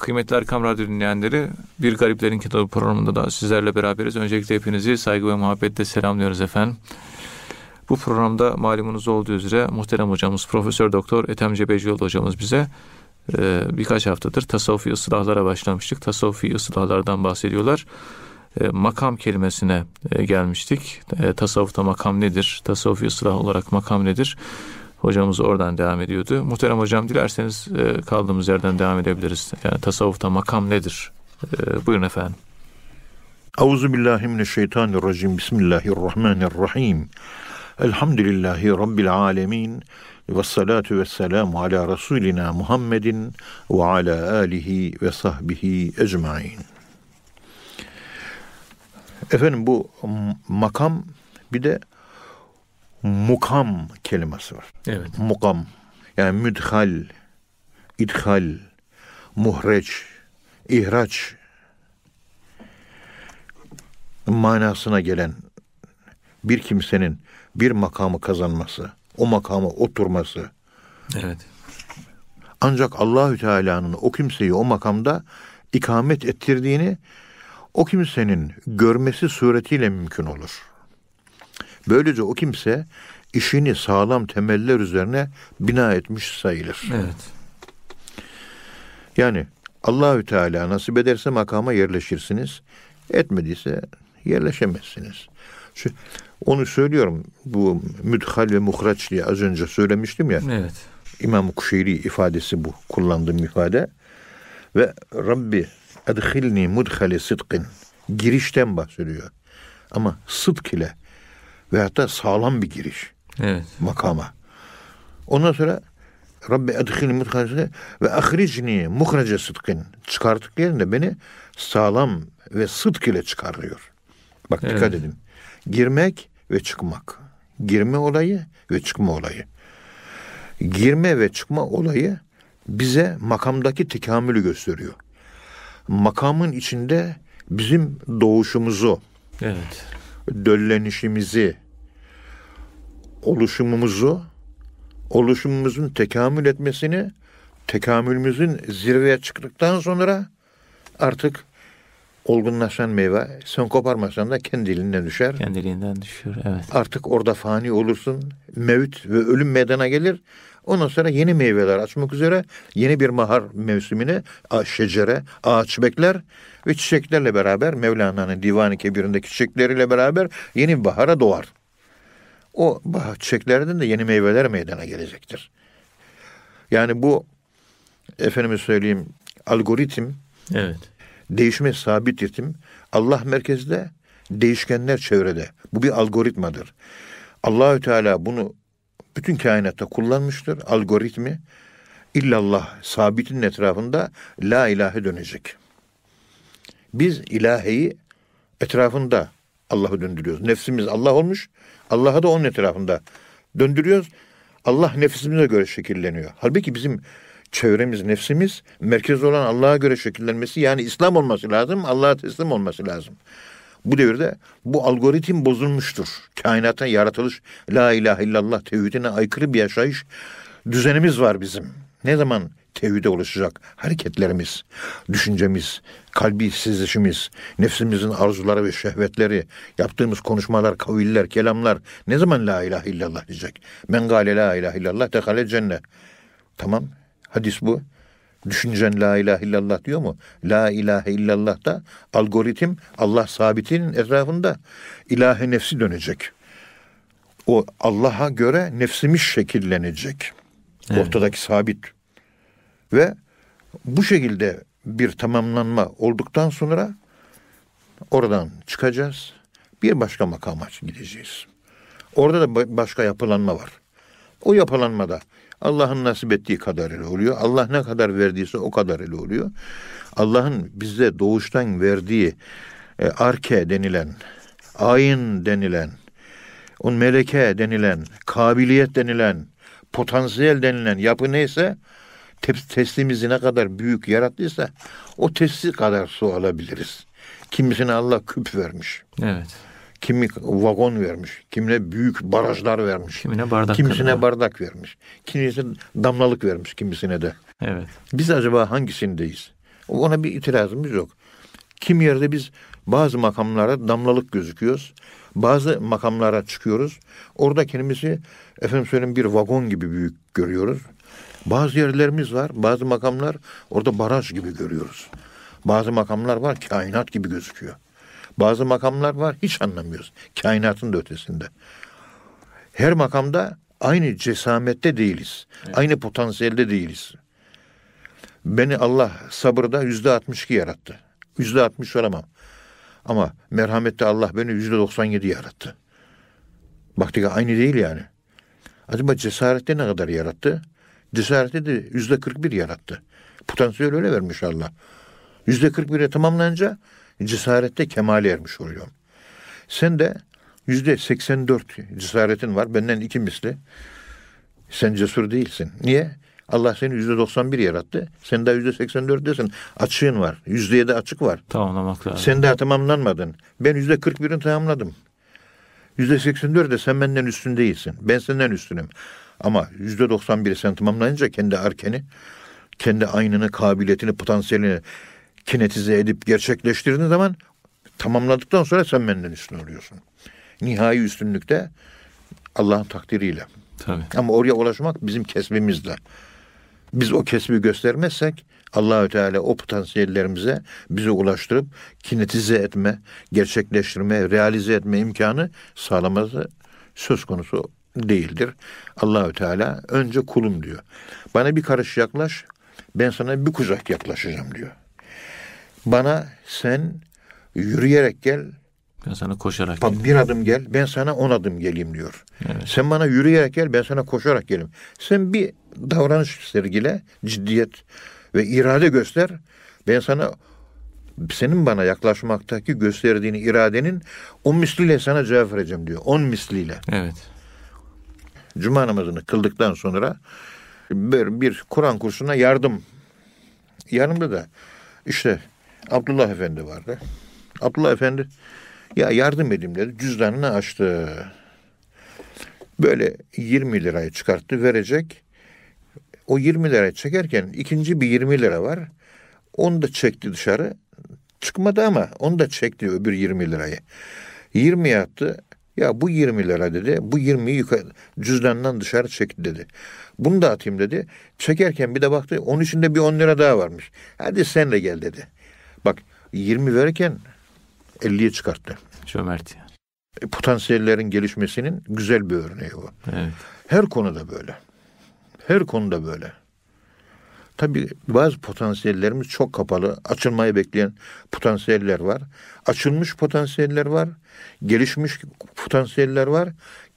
Kıymetli Erkam Radyo dinleyenleri, Bir Gariplerin Kitabı programında da sizlerle beraberiz. Öncelikle hepinizi saygı ve muhabbetle selamlıyoruz efendim. Bu programda malumunuz olduğu üzere muhterem hocamız Profesör Doktor Ethem Cebecioğlu hocamız bize e, birkaç haftadır tasavvufi ıslahlara başlamıştık. Tasavvufi ıslahlardan bahsediyorlar. E, makam kelimesine e, gelmiştik. E, tasavvufta makam nedir? Tasavvufi ıslah olarak makam nedir? Hocamız oradan devam ediyordu. Muhterem hocam dilerseniz e, kaldığımız yerden devam edebiliriz. Yani tasavvufta makam nedir? E, buyurun efendim. Euzu billahi mineşşeytanirracim. Bismillahirrahmanirrahim. Elhamdülillahi rabbil alamin. Ve salatu ve selamu ala Resulina Muhammedin ve ala alihi ve sahbihi ecmain. Efendim bu makam bir de mukam kelimesi var. Evet. Mukam. Yani müdhal, idhal, muhreç, ihraç manasına gelen bir kimsenin bir makamı kazanması, o makama oturması. Evet. Ancak Allahü Teala'nın o kimseyi o makamda ikamet ettirdiğini o kimsenin görmesi suretiyle mümkün olur. Böylece o kimse işini sağlam temeller üzerine bina etmiş sayılır. Evet. Yani Allahü Teala nasip ederse makama yerleşirsiniz. Etmediyse yerleşemezsiniz. Şu, onu söylüyorum. Bu müdhal ve muhraç diye az önce söylemiştim ya. Evet. İmam Kuşeyri ifadesi bu. Kullandığım ifade. Ve Rabbi edhilni mudhale sıdkın. Girişten bahsediyor. Ama sıdk ile veyahut da sağlam bir giriş Evet. makama. Ondan sonra Rabbi edhilni mudhale ve ahricni muhrace sıdkın. Çıkarttık yerinde beni sağlam ve sıdk ile çıkarıyor. Bak dikkat Evet. edin. Girmek ve çıkmak. Girme olayı ve çıkma olayı. Girme ve çıkma olayı bize makamdaki tekamülü gösteriyor. Makamın içinde bizim doğuşumuzu, Evet. Döllenişimizi, oluşumumuzu, oluşumumuzun tekamül etmesini, tekamülümüzün zirveye çıktıktan sonra artık olgunlaşan meyve sen koparmasan da kendiliğinden düşer. Kendiliğinden düşüyor. Evet. Artık orada fani olursun. Mevt ve ölüm meydana gelir. Ondan sonra yeni meyveler açmak üzere yeni bir mahar mevsimine a- şecere, ağaç bekler ve çiçeklerle beraber Mevlana'nın Divan-ı Kebir'indeki çiçekleriyle beraber yeni bir bahara doğar. O bahar çiçeklerden de yeni meyveler meydana gelecektir. Yani bu efendime söyleyeyim algoritm Evet. Değişme sabit ritim. Allah merkezde, değişkenler çevrede. Bu bir algoritmadır. Allahü Teala bunu bütün kainatta kullanmıştır. Algoritmi illallah sabitin etrafında la ilahe dönecek. Biz ilaheyi etrafında Allah'ı döndürüyoruz. Nefsimiz Allah olmuş. Allah'ı da onun etrafında döndürüyoruz. Allah nefsimize göre şekilleniyor. Halbuki bizim çevremiz, nefsimiz merkez olan Allah'a göre şekillenmesi yani İslam olması lazım, Allah'a teslim olması lazım. Bu devirde bu algoritm bozulmuştur. Kainata yaratılış, la ilahe illallah tevhidine aykırı bir yaşayış düzenimiz var bizim. Ne zaman tevhide ulaşacak hareketlerimiz, düşüncemiz, kalbi sizleşimiz, nefsimizin arzuları ve şehvetleri, yaptığımız konuşmalar, kaviller, kelamlar ne zaman la ilahe illallah diyecek? Men gale la ilahe illallah dekale cennet. Tamam. Hadis bu. Düşüncen la ilahe illallah diyor mu? La ilahe illallah da algoritm Allah sabitinin etrafında ilahe nefsi dönecek. O Allah'a göre nefsimiz şekillenecek. Evet. Ortadaki sabit. Ve bu şekilde bir tamamlanma olduktan sonra oradan çıkacağız. Bir başka makama gideceğiz. Orada da ba- başka yapılanma var. O yapılanmada Allah'ın nasip ettiği kadarıyla oluyor. Allah ne kadar verdiyse o kadarıyla oluyor. Allah'ın bize doğuştan verdiği e, arke denilen, ayin denilen, o meleke denilen, kabiliyet denilen, potansiyel denilen yapı neyse te- testimizi ne kadar büyük yarattıysa o testi kadar su alabiliriz. Kimisine Allah küp vermiş. Evet. Kimi vagon vermiş. Kimine büyük barajlar vermiş. Kimine bardak Kimisine kadar. bardak vermiş. Kimisine damlalık vermiş kimisine de. Evet. Biz acaba hangisindeyiz? Ona bir itirazımız yok. Kim yerde biz bazı makamlara damlalık gözüküyoruz. Bazı makamlara çıkıyoruz. Orada kendimizi efendim söyleyeyim bir vagon gibi büyük görüyoruz. Bazı yerlerimiz var, bazı makamlar orada baraj gibi görüyoruz. Bazı makamlar var kainat gibi gözüküyor. Bazı makamlar var hiç anlamıyoruz. Kainatın da ötesinde. Her makamda aynı cesamette değiliz. Evet. Aynı potansiyelde değiliz. Beni Allah sabırda yüzde 62 yarattı. Yüzde 60 olamam. Ama merhamette Allah beni yüzde 97 yarattı. Baktık aynı değil yani. Acaba cesarette ne kadar yarattı? Cesarette de yüzde 41 yarattı. Potansiyel öyle vermiş Allah. Yüzde 41'e tamamlanınca cesarette kemale ermiş oluyor. Sen de yüzde 84 cesaretin var. Benden iki misli. Sen cesur değilsin. Niye? Allah seni yüzde 91 yarattı. Sen daha yüzde 84'desin. Açığın var. Yüzde yedi açık var. Tamamlamak lazım. Sen daha tamamlanmadın. Ben yüzde 41'ini tamamladım. Yüzde 84'de sen benden üstün değilsin. Ben senden üstünüm. Ama yüzde 91'i sen tamamlayınca kendi arkeni, kendi aynını, kabiliyetini, potansiyelini kinetize edip gerçekleştirdiğin zaman tamamladıktan sonra sen benden üstün oluyorsun. Nihai üstünlükte Allah'ın takdiriyle. Tabii. Ama oraya ulaşmak bizim kesbimizle. Biz o kesbi göstermezsek Allahü Teala o potansiyellerimize bizi ulaştırıp kinetize etme, gerçekleştirme, realize etme imkanı sağlaması söz konusu değildir. Allahü Teala önce kulum diyor. Bana bir karış yaklaş, ben sana bir kucak yaklaşacağım diyor. Bana sen yürüyerek gel, ben sana koşarak Bak bir adım gel, ben sana on adım geleyim diyor. Evet. Sen bana yürüyerek gel, ben sana koşarak geleyim. Sen bir davranış sergile, ciddiyet ve irade göster. Ben sana senin bana yaklaşmaktaki gösterdiğin iradenin on misliyle sana cevap vereceğim diyor. On misliyle. Evet. Cuma namazını kıldıktan sonra bir, bir Kur'an kursuna yardım. Yanımda da işte Abdullah Efendi vardı. Abdullah Efendi ya yardım edeyim dedi. Cüzdanını açtı. Böyle 20 lirayı çıkarttı verecek. O 20 lirayı çekerken ikinci bir 20 lira var. Onu da çekti dışarı. Çıkmadı ama onu da çekti öbür 20 lirayı. 20 attı. Ya bu 20 lira dedi. Bu 20'yi yukarı, cüzdandan dışarı çekti dedi. Bunu da atayım dedi. Çekerken bir de baktı onun içinde bir 10 lira daha varmış. Hadi sen de gel dedi. Bak 20 verirken 50'ye çıkarttı. Cömert yani. E, potansiyellerin gelişmesinin güzel bir örneği bu. Evet. Her konuda böyle. Her konuda böyle. Tabii bazı potansiyellerimiz çok kapalı. Açılmayı bekleyen potansiyeller var. Açılmış potansiyeller var. Gelişmiş potansiyeller var.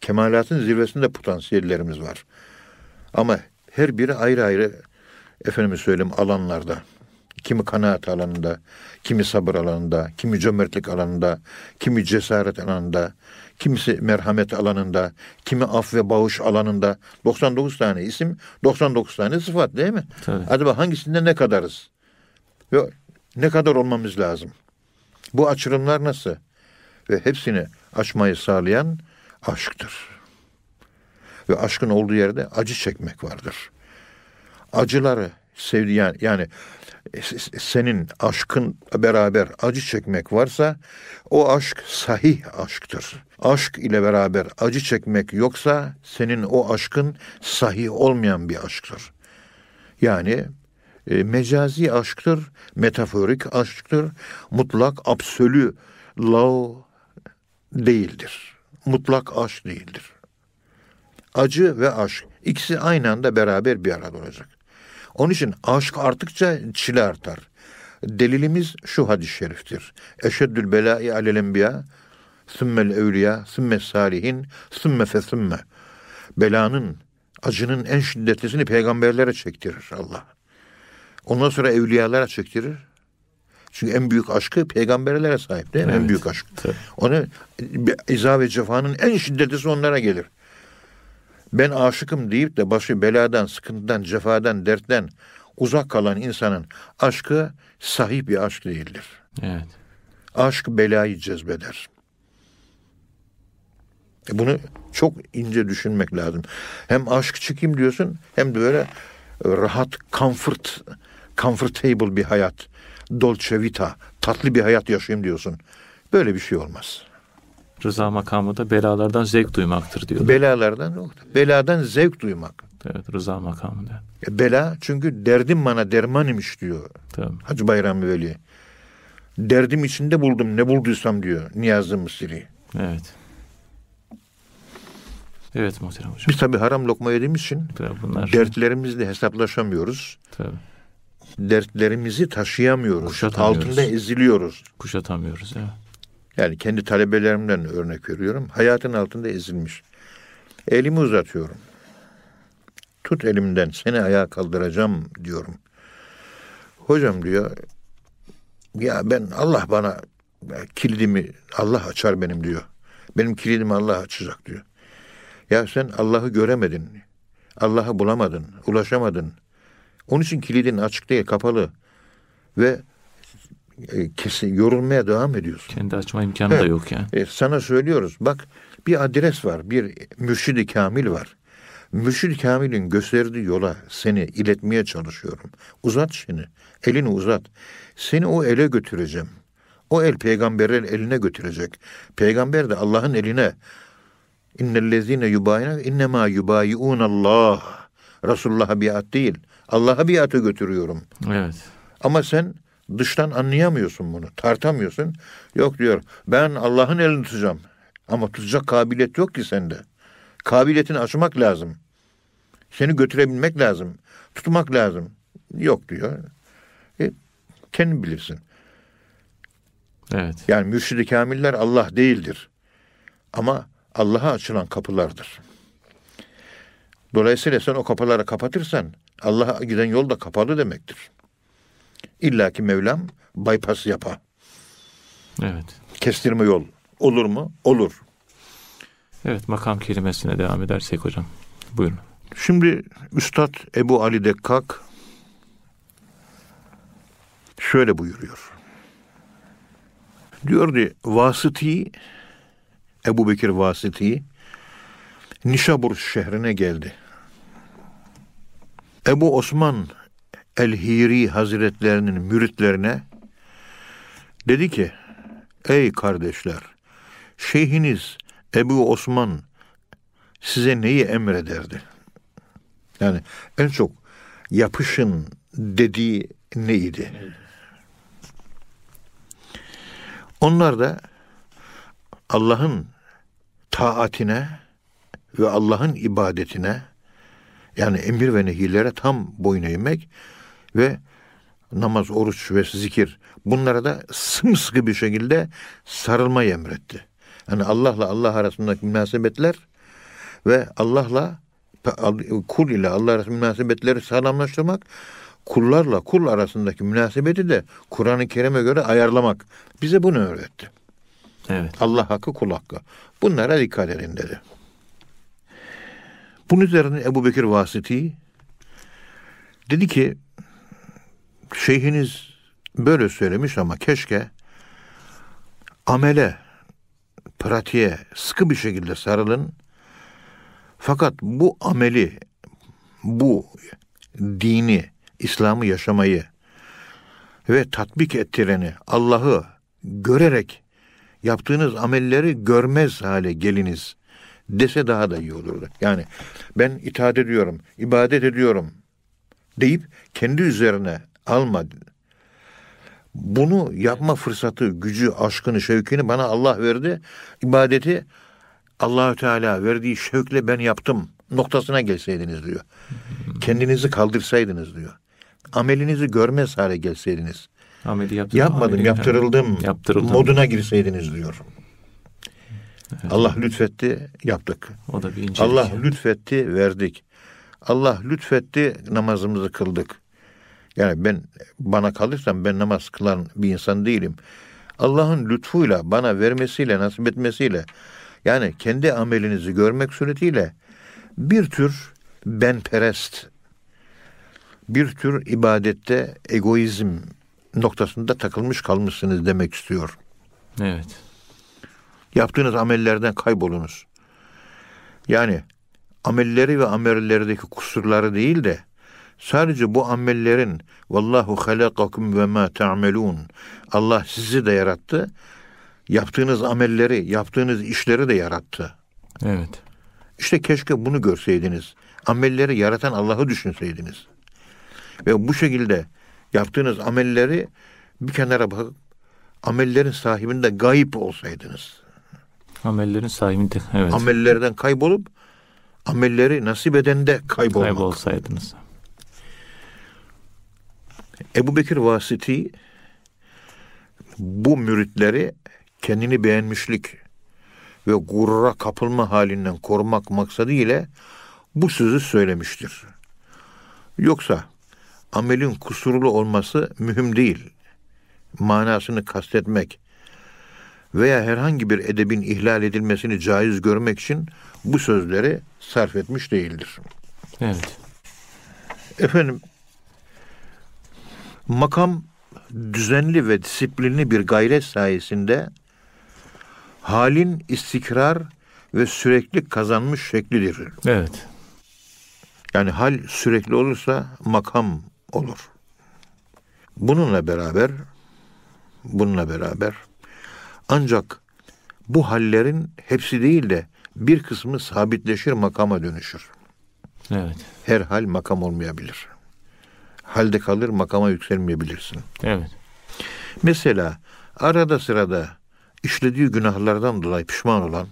Kemalatın zirvesinde potansiyellerimiz var. Ama her biri ayrı ayrı efendim söyleyeyim alanlarda. Kimi kanaat alanında, kimi sabır alanında, kimi cömertlik alanında, kimi cesaret alanında, kimisi merhamet alanında, kimi af ve bağış alanında. 99 tane isim, 99 tane sıfat değil mi? Tabii. Acaba hangisinde ne kadarız? Ve ne kadar olmamız lazım? Bu açılımlar nasıl? Ve hepsini açmayı sağlayan aşktır. Ve aşkın olduğu yerde acı çekmek vardır. Acıları sevdi yani, yani senin aşkın beraber acı çekmek varsa o aşk sahih aşktır. Aşk ile beraber acı çekmek yoksa senin o aşkın sahih olmayan bir aşktır. Yani e, mecazi aşktır, metaforik aşktır, mutlak absolü love değildir. Mutlak aşk değildir. Acı ve aşk ikisi aynı anda beraber bir arada olacak. Onun için aşk arttıkça çile artar. Delilimiz şu hadis-i şeriftir. Eşeddül belâi alel enbiya, sümmel evliya, sümme salihin, sümme fesümme. Belanın, acının en şiddetlisini peygamberlere çektirir Allah. Ondan sonra evliyalara çektirir. Çünkü en büyük aşkı peygamberlere sahip değil mi? Evet. En büyük aşk. Tabii. Onu izah ve cefanın en şiddetlisi onlara gelir ben aşıkım deyip de başı beladan, sıkıntıdan, cefadan, dertten uzak kalan insanın aşkı sahip bir aşk değildir. Evet. Aşk belayı cezbeder. E bunu çok ince düşünmek lazım. Hem aşk çekeyim diyorsun hem de böyle rahat, comfort comfortable bir hayat, dolce vita, tatlı bir hayat yaşayayım diyorsun. Böyle bir şey olmaz. Rıza makamı da belalardan zevk duymaktır diyor. Belalardan, beladan zevk duymak. evet rıza makamı da. E, Bela çünkü derdim bana derman imiş diyor Tabii. Hacı Bayram Veli. Derdim içinde buldum ne bulduysam diyor Niyazi Mısri. Evet. Evet muhterem hocam. Biz tabi haram lokma yediğimiz için Tabii bunlar. dertlerimizle hesaplaşamıyoruz. Tabii. Dertlerimizi taşıyamıyoruz. Altında eziliyoruz. Kuşatamıyoruz. Evet. Yani kendi talebelerimden örnek veriyorum. Hayatın altında ezilmiş. Elimi uzatıyorum. Tut elimden seni ayağa kaldıracağım diyorum. Hocam diyor ya ben Allah bana kilidimi Allah açar benim diyor. Benim kilidimi Allah açacak diyor. Ya sen Allah'ı göremedin. Allah'ı bulamadın, ulaşamadın. Onun için kilidin açık değil, kapalı. Ve kesin yorulmaya devam ediyorsun. Kendi açma imkanı da Evet. yok yani. E, sana söylüyoruz. Bak bir adres var. Bir mürşidi kamil var. Mürşid kamilin gösterdiği yola seni iletmeye çalışıyorum. Uzat seni. Elini uzat. Seni o ele götüreceğim. O el peygamberin eline götürecek. Peygamber de Allah'ın eline İnnellezine yubayina innema yubayiun Allah. Resulullah'a biat değil. Allah'a biatı götürüyorum. Evet. Ama sen dıştan anlayamıyorsun bunu. Tartamıyorsun. Yok diyor ben Allah'ın elini tutacağım. Ama tutacak kabiliyet yok ki sende. Kabiliyetini açmak lazım. Seni götürebilmek lazım. Tutmak lazım. Yok diyor. E, kendin bilirsin. Evet. Yani mürşidi kamiller Allah değildir. Ama Allah'a açılan kapılardır. Dolayısıyla sen o kapıları kapatırsan Allah'a giden yol da kapalı demektir. İlla ki Mevlam bypass yapa. Evet. Kestirme yol. Olur mu? Olur. Evet makam kelimesine devam edersek hocam. Buyurun. Şimdi Üstad Ebu Ali Dekkak şöyle buyuruyor. Diyor ki Vasıti Ebu Bekir Vasıti Nişabur şehrine geldi. Ebu Osman El-Hiri Hazretlerinin müritlerine dedi ki Ey kardeşler şeyhiniz Ebu Osman size neyi emrederdi? Yani en çok yapışın dediği neydi? Onlar da Allah'ın taatine ve Allah'ın ibadetine yani emir ve nehirlere tam boyun eğmek ve namaz, oruç ve zikir bunlara da sımsıkı bir şekilde sarılmayı emretti. Yani Allah'la Allah arasındaki münasebetler ve Allah'la kul ile Allah arasındaki münasebetleri sağlamlaştırmak, kullarla kul arasındaki münasebeti de Kur'an-ı Kerim'e göre ayarlamak. Bize bunu öğretti. Evet. Allah hakkı kul hakkı. Bunlara dikkat edin dedi. Bunun üzerine Ebu Bekir Vasiti dedi ki şeyhiniz böyle söylemiş ama keşke amele, pratiğe sıkı bir şekilde sarılın. Fakat bu ameli, bu dini, İslam'ı yaşamayı ve tatbik ettireni, Allah'ı görerek yaptığınız amelleri görmez hale geliniz dese daha da iyi olurdu. Yani ben itaat ediyorum, ibadet ediyorum deyip kendi üzerine alma. Bunu yapma fırsatı, gücü, aşkını, şevkini bana Allah verdi. İbadeti Allahü Teala verdiği şevkle ben yaptım noktasına gelseydiniz diyor. Kendinizi kaldırsaydınız diyor. Amelinizi görmez hale gelseydiniz. Ameli yaptım. Yapmadım, ameli- yaptırıldım. Yaptırıldım. Moduna girseydiniz diyor. Allah lütfetti, yaptık. O da bir incelik. Allah lütfetti, verdik. Allah lütfetti, namazımızı kıldık. Yani ben bana kalırsam ben namaz kılan bir insan değilim. Allah'ın lütfuyla, bana vermesiyle, nasip etmesiyle yani kendi amelinizi görmek suretiyle bir tür benperest, bir tür ibadette egoizm noktasında takılmış kalmışsınız demek istiyor. Evet. Yaptığınız amellerden kaybolunuz. Yani amelleri ve amellerdeki kusurları değil de Sadece bu amellerin vallahu halakakum ve ma ta'melun. Allah sizi de yarattı. Yaptığınız amelleri, yaptığınız işleri de yarattı. Evet. İşte keşke bunu görseydiniz. Amelleri yaratan Allah'ı düşünseydiniz. Ve bu şekilde yaptığınız amelleri bir kenara bakıp amellerin sahibinde gayip olsaydınız. Amellerin sahibinde. Evet. Amellerden kaybolup amelleri nasip edende kaybolmak. Kaybolsaydınız. Ebu Bekir Vasiti bu müritleri kendini beğenmişlik ve gurura kapılma halinden korumak maksadı ile bu sözü söylemiştir. Yoksa amelin kusurlu olması mühim değil. Manasını kastetmek veya herhangi bir edebin ihlal edilmesini caiz görmek için bu sözleri sarf etmiş değildir. Evet. Efendim makam düzenli ve disiplinli bir gayret sayesinde halin istikrar ve sürekli kazanmış şeklidir. Evet. Yani hal sürekli olursa makam olur. Bununla beraber bununla beraber ancak bu hallerin hepsi değil de bir kısmı sabitleşir makama dönüşür. Evet. Her hal makam olmayabilir. Halde kalır makama yükselmeyebilirsin. Evet. Mesela arada sırada işlediği günahlardan dolayı pişman olan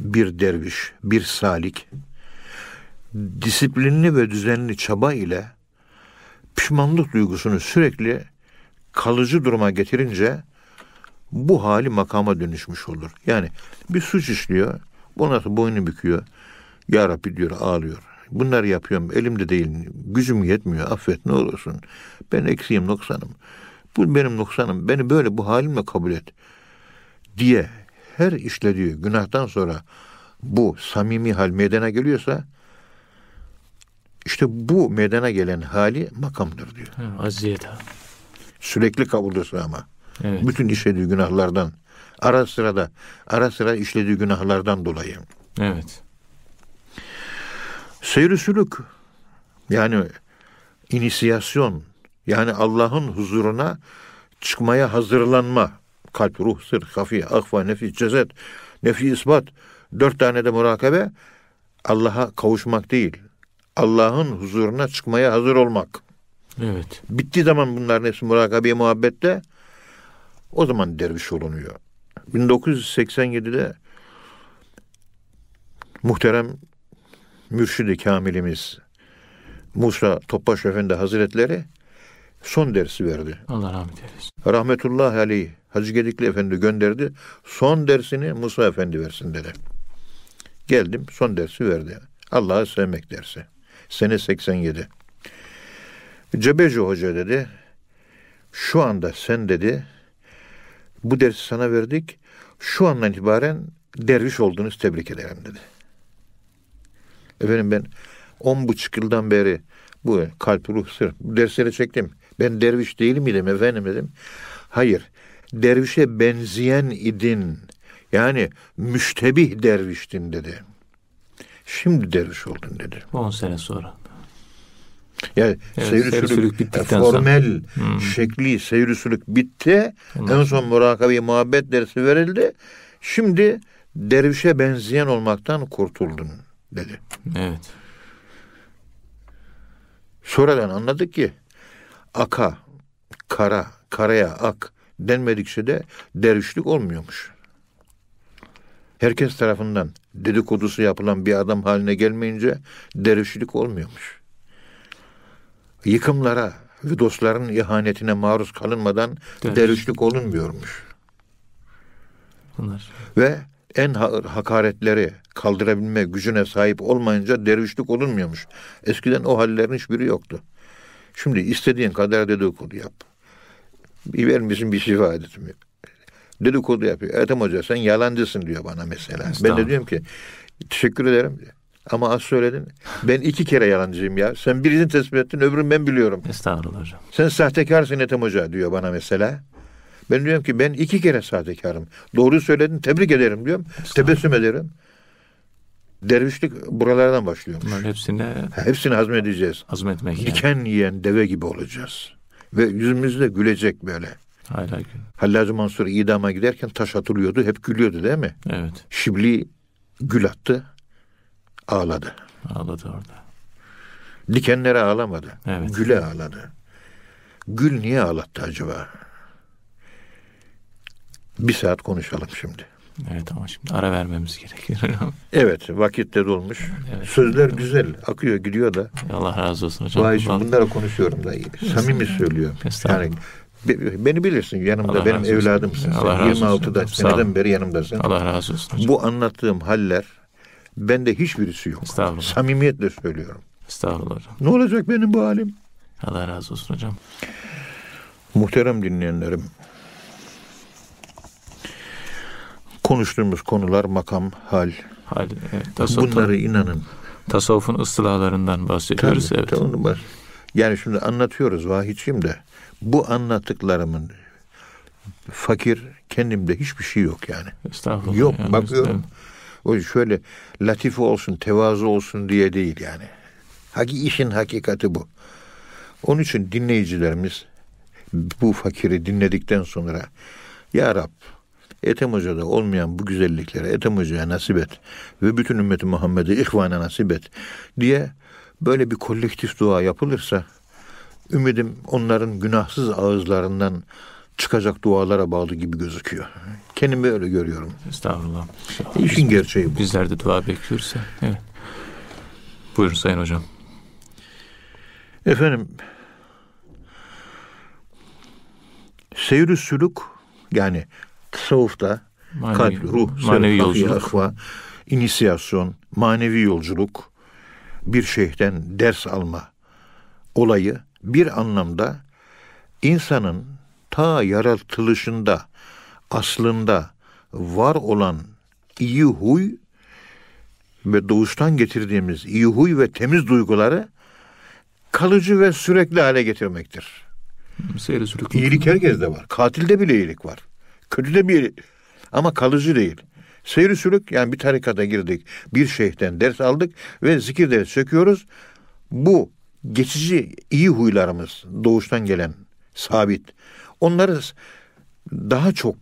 bir derviş, bir salik disiplinli ve düzenli çaba ile pişmanlık duygusunu sürekli kalıcı duruma getirince bu hali makama dönüşmüş olur. Yani bir suç işliyor, bu nasıl boynu büküyor, Ya Rabbi diyor ağlıyor. Bunları yapıyorum, elimde değil, gücüm yetmiyor, affet ne olursun. Ben eksiğim, noksanım. Bu benim noksanım, beni böyle bu halimle kabul et. Diye her işlediği günahtan sonra bu samimi hal meydana geliyorsa işte bu meydana gelen hali makamdır diyor. Aziyet. Sürekli kabulüdür ama. Evet. Bütün işlediği günahlardan ara sırada ara sıra işlediği günahlardan dolayı. Evet. Seyr-i sülük yani inisiyasyon yani Allah'ın huzuruna çıkmaya hazırlanma. Kalp, ruh, sır, hafi, akfa, nefis, cezet, nefi, isbat. Dört tane de murakabe Allah'a kavuşmak değil. Allah'ın huzuruna çıkmaya hazır olmak. Evet. Bittiği zaman bunların hepsi murakabeye muhabbette o zaman derviş olunuyor. 1987'de muhterem mürşidi kamilimiz Musa Topbaş Efendi Hazretleri son dersi verdi. Allah rahmet eylesin. Rahmetullah aleyh Hacı Gedikli Efendi gönderdi. Son dersini Musa Efendi versin dedi. Geldim son dersi verdi. Allah'ı sevmek dersi. Sene 87. Cebeci Hoca dedi. Şu anda sen dedi bu dersi sana verdik. Şu andan itibaren derviş olduğunuz tebrik ederim dedi. Efendim ben on buçuk yıldan beri bu kalp ruh sır dersleri çektim. Ben derviş değil miydim efendim dedim. Hayır. Dervişe benzeyen idin. Yani müştebih derviştin dedi. Şimdi derviş oldun dedi. 10 sene sonra. Yani Evet, seyri seyri sülük, formel Hmm. şekli seyri sülük bitti. Ondan En son murakabe muhabbet dersi verildi. Şimdi dervişe benzeyen olmaktan kurtuldun dedi. Evet. Sonradan anladık ki aka, kara, karaya ak denmedikçe de dervişlik olmuyormuş. Herkes tarafından dedikodusu yapılan bir adam haline gelmeyince dervişlik olmuyormuş. Yıkımlara ve dostların ihanetine maruz kalınmadan Derviş. dervişlik olunmuyormuş. Bunlar. Ve en ha- hakaretleri kaldırabilme gücüne sahip olmayınca dervişlik olunmuyormuş. Eskiden o hallerin hiçbiri yoktu. Şimdi istediğin kadar dedikodu yap. Bir vermişsin bir şifa edetimi. Dedikodu yapıyor. Ertem Hoca sen yalancısın diyor bana mesela. Ben de diyorum ki teşekkür ederim diyor. Ama az söyledin. Ben iki kere yalancıyım ya. Sen birini tespit ettin öbürünü ben biliyorum. Estağfurullah hocam. Sen sahtekarsın Ethem Hoca diyor bana mesela. Ben diyorum ki ben iki kere sahtekarım. Doğruyu söyledin tebrik ederim diyorum. Tebessüm ederim. Dervişlik buralardan başlıyormuş. Bunların hepsine Hepsini hazmedeceğiz. azmetmek yani. Diken yiyen deve gibi olacağız. Ve yüzümüzde gülecek böyle. Hala gün. Hallacı Mansur idama giderken taş atılıyordu. Hep gülüyordu değil mi? Evet. Şibli gül attı. Ağladı. Ağladı orada. Dikenlere ağlamadı. Evet. Güle ağladı. Gül niye ağlattı acaba? Bir saat konuşalım şimdi. Evet ama şimdi ara vermemiz gerekiyor. Evet vakit de dolmuş. Evet. Sözler güzel. Akıyor gidiyor da. Allah razı olsun hocam. Vay şimdi Vallahi- bunları konuşuyorum da samimi söylüyorum. Yani be- beni bilirsin yanımda Allah benim evladımsın. sen. Allah olsun. 26'da Sağ olun. seneden beri yanımdasın. Allah razı olsun hocam. Bu anlattığım haller bende hiçbirisi yok. Estağfurullah. Samimiyetle söylüyorum. Estağfurullah hocam. Ne olacak benim bu halim? Allah razı olsun hocam. Muhterem dinleyenlerim. Konuştuğumuz konular makam, hal. Hal, evet, tasavvuf, Bunları inanın. tasavvufun ıslahlarından bahsediyoruz. Tabii, evet. tabii, bas- Yani şimdi anlatıyoruz vahidçiyim de bu anlattıklarımın fakir kendimde hiçbir şey yok yani. Estağfurullah. Yok Yani bakıyorum. O şöyle latife olsun, tevazu olsun diye değil yani. Haki işin hakikati bu. Onun için dinleyicilerimiz bu fakiri dinledikten sonra Ya Rab Ethem Hoca'da olmayan bu güzellikleri Ethem Hoca'ya nasip et ve bütün ümmeti Muhammed'e ihvana nasip et diye böyle bir kolektif dua yapılırsa ümidim onların günahsız ağızlarından çıkacak dualara bağlı gibi gözüküyor. Kendimi öyle görüyorum. Estağfurullah. İnşallah. İşin gerçeği bu. Bizler de dua bekliyoruz. Evet. Buyurun Sayın Hocam. Efendim seyr-i sülük yani tasavvufta Manevi, kalp, ruh, manevi sevk, yolculuk. akva, inisiyasyon, manevi yolculuk, bir şeyhten ders alma olayı bir anlamda insanın ta yaratılışında aslında var olan iyi huy ve doğuştan getirdiğimiz iyi huy ve temiz duyguları kalıcı ve sürekli hale getirmektir. Seyri sülük. İyilik herkeste var. Katilde bile iyilik var. Kötüde bir ama kalıcı değil. Seyri sülük yani bir tarikata girdik. Bir şeyhten ders aldık ve zikirleri söküyoruz. Bu geçici iyi huylarımız doğuştan gelen sabit. Onları daha çok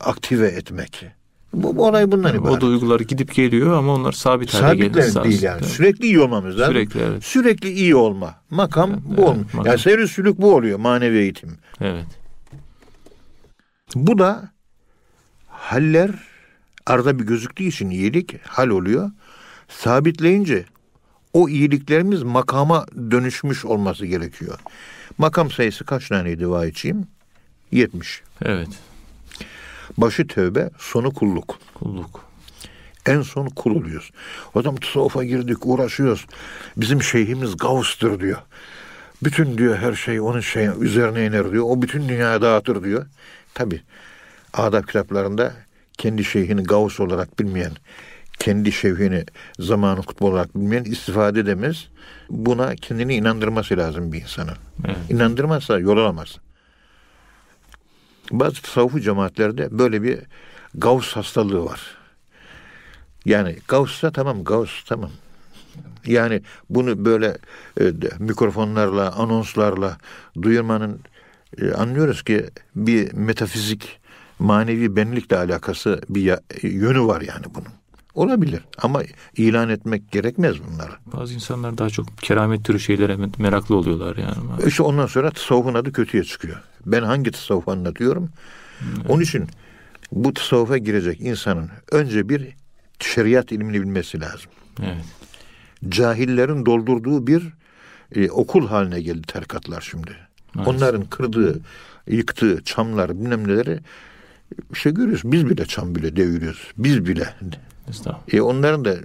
aktive etmek. Bu, bu olay bundan o ibaret. duygular gidip geliyor ama onlar sabit hale Sabitler geliyor. değil yani. Evet. Sürekli iyi olmamız lazım. Sürekli, evet. Sürekli iyi olma. Makam Evet, bu evet, olmuyor. Yani seyri sülük bu oluyor manevi eğitim. Evet. Bu da haller arada bir gözüktüğü için iyilik hal oluyor. Sabitleyince o iyiliklerimiz makama dönüşmüş olması gerekiyor. Makam sayısı kaç taneydi vahiyçiyim? 70. Evet. Başı tövbe, sonu kulluk. Kulluk. En son kul oluyoruz. Adam tasavvufa girdik, uğraşıyoruz. Bizim şeyhimiz Gavs'tur diyor. Bütün diyor her şey onun şey üzerine iner diyor. O bütün dünyaya dağıtır diyor. Tabi adab kitaplarında kendi şeyhini Gavs olarak bilmeyen, kendi şeyhini zamanı kutbu olarak bilmeyen istifade edemez. Buna kendini inandırması lazım bir insanın. Evet. İnandırmazsa yol alamaz. Bazı tasavvufi cemaatlerde böyle bir Gavs hastalığı var. Yani Gavs'sa tamam Gavs tamam. Yani bunu böyle e, mikrofonlarla, anonslarla duyurmanın e, anlıyoruz ki bir metafizik, manevi benlikle alakası bir yönü var yani bunun. Olabilir ama ilan etmek gerekmez bunları. Bazı insanlar daha çok keramet türü şeylere meraklı oluyorlar yani. İşte ondan sonra tasavvufun adı kötüye çıkıyor. Ben hangi tasavvufu anlatıyorum? Onun için bu tasavvufa girecek insanın önce bir şeriat ilmini bilmesi lazım. Evet. Cahillerin doldurduğu bir e, okul haline geldi tarikatlar şimdi. Maalesef. Onların kırdığı, yıktığı çamlar bilmem neleri işte görüyoruz. Biz bile çam bile deviriyoruz. Biz bile. E onların da